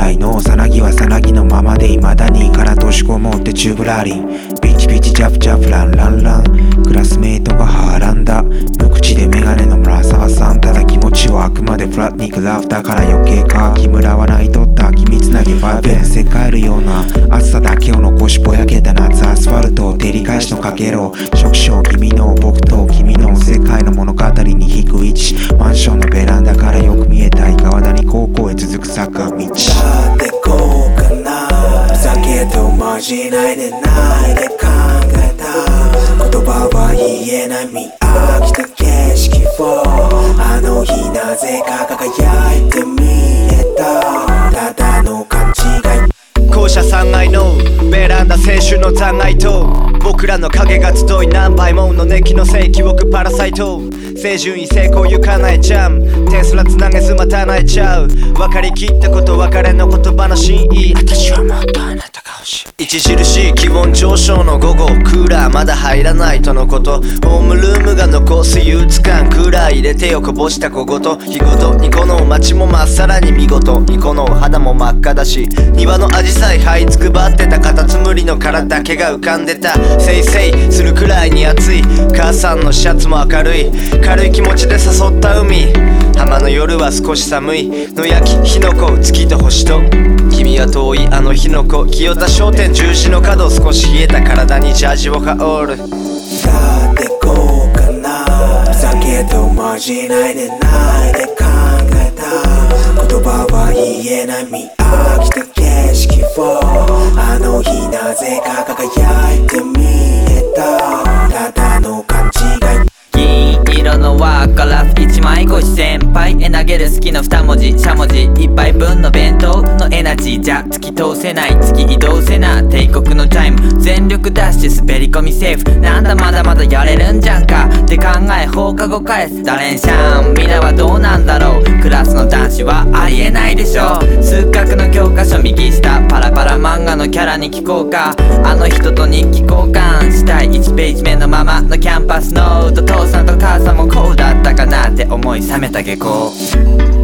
実世知辛いのさなぎはさなぎのままで未だにから年子持ってチューブラリン。ピチピチジャプジャプランランラン。クラスメイトがはらんだ。無口でメガネの村沢さん。ただ気持ちはあくまでフラットニックラフターから余計か木村は泣いとった。機密なぎファイブせかえるような。暑さだけを残しぼやけた夏アスファルト照り返しのかけろ。触傷気味の僕と君の世界のまじないでないで考えた。言葉は言えない見飽きた景色をあの日なぜか輝いて見えた。ただの勘違い。校舎3階のベランダ青春の残骸と僕らの影が集い何倍もの熱気のせい記憶パラサイト。清純位成功ゆかないジャムテスラつなげずまた泣いちゃう分かりきったこと別れの言葉の真意。私はもっとあなた著しい気温上昇の午後クーラーまだ入らないとのこと。ホームルームが残す憂鬱感クーラー入れてよこぼした小言。日ごとにこの街もまっさらに見事。にこの肌も真っ赤だし庭のアジサイ這いつくばってたカタツムリの殻だけが浮かんでた。せいせいするくらいに暑い。母さんのシャツも明るい。軽い気持ちで誘った海。浜の夜は少し寒い。野焼き火の粉月と星と。君は遠いあの日の子清田商店十字の角少し冷えた体にジャージを羽織る。だってこうかな。酒とまじないでないで考えた。言葉は言えない。見飽きた景色を。あの日なげる好きの2文字しゃもじ1杯分の弁当のエナジーじゃ突き通せない突き移動せな帝国のチャイム全力ダッシュ滑り込みセーフ。なんだまだまだやれるんじゃんか。って考え放課後返すダレンシャンみんなはどうなんだろう。クラスの男子はありえないでしょ。数学の教科書右下。漫画のキャラに聞こうか。あの人と日記交換したい。1ページ目のままのキャンパス。ノート。父さんと母さんもこうだったかなって思い冷めた下校。